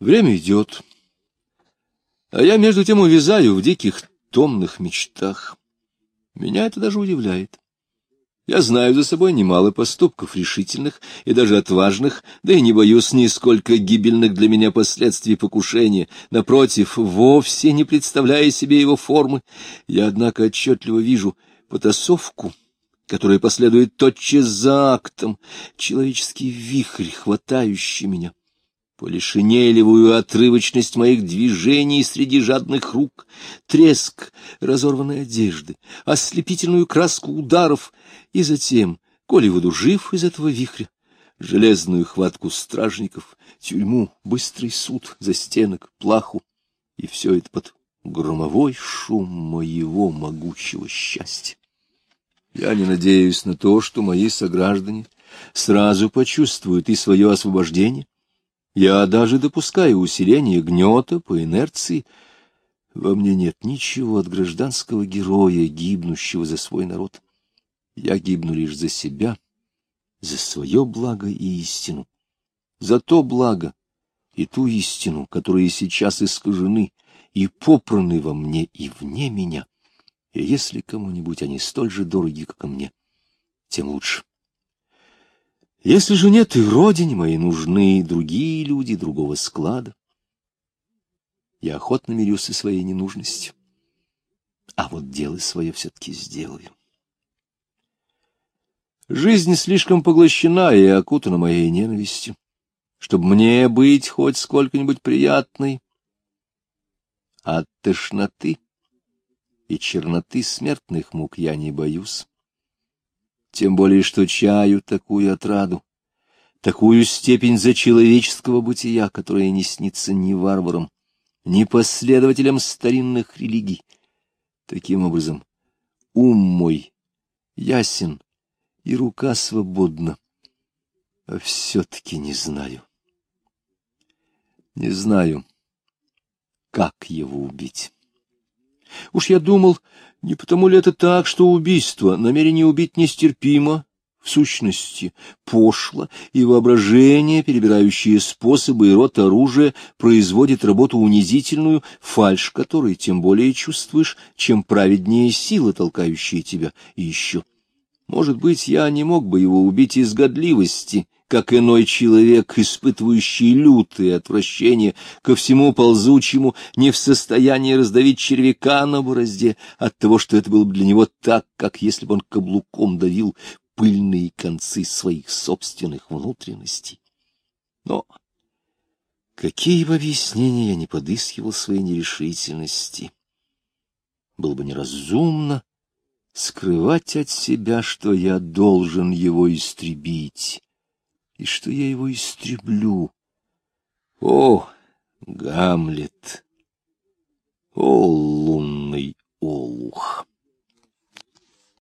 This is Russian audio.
Время идет, а я между тем увязаю в диких томных мечтах. Меня это даже удивляет. Я знаю за собой немало поступков решительных и даже отважных, да и не боюсь нисколько гибельных для меня последствий покушения. Напротив, вовсе не представляя себе его формы, я, однако, отчетливо вижу потасовку, которая последует тотчас за актом, человеческий вихрь, хватающий меня полишинелевую отрывочность моих движений среди жадных рук, треск разорванной одежды, ослепительную краску ударов, и затем, коли буду жив из этого вихря, железную хватку стражников, тюрьму, быстрый суд, застенок, плаху, и все это под громовой шум моего могучего счастья. Я не надеюсь на то, что мои сограждане сразу почувствуют и свое освобождение, я даже допускаю усиление гнета по инерции. Во мне нет ничего от гражданского героя, гибнущего за свой народ. Я гибну лишь за себя, за свое благо и истину, за то благо и ту истину, которые сейчас искажены и попраны во мне и вне меня. И если кому-нибудь они столь же дороги, как и мне, тем лучше. Если же нет и родине моей нужны другие люди другого склада, я охотно мирюсь со своей ненужностью. А вот дело свое все-таки сделаю. Жизнь слишком поглощена и окутана моей ненавистью, чтобы мне быть хоть сколько-нибудь приятной. От тошноты и черноты смертных мук я не боюсь тем более что чаю такую отраду, такую степень зачеловеческого бытия, которая не снится ни варварам, ни последователям старинных религий. Таким образом, ум мой ясен и рука свободна, а все-таки не знаю. Не знаю, как его убить. Уж я думал, не потому ли это так, что убийство, намерение убить нестерпимо, в сущности, пошло, и воображение, перебирающее способы и рот оружия, производит работу унизительную, фальшь которой тем более чувствуешь, чем праведнее сила, толкающая тебя, и еще. Может быть, я не мог бы его убить из годливости, как иной человек, испытывающий лютое отвращение ко всему ползучему, не в состоянии раздавить червяка на борозде от того, что это было бы для него так, как если бы он каблуком давил пыльные концы своих собственных внутренностей. Но какие бы объяснения я не подыскивал своей нерешительности, было бы неразумно скрывать от себя, что я должен его истребить и что я его истреблю. О, Гамлет! О, лунный олух!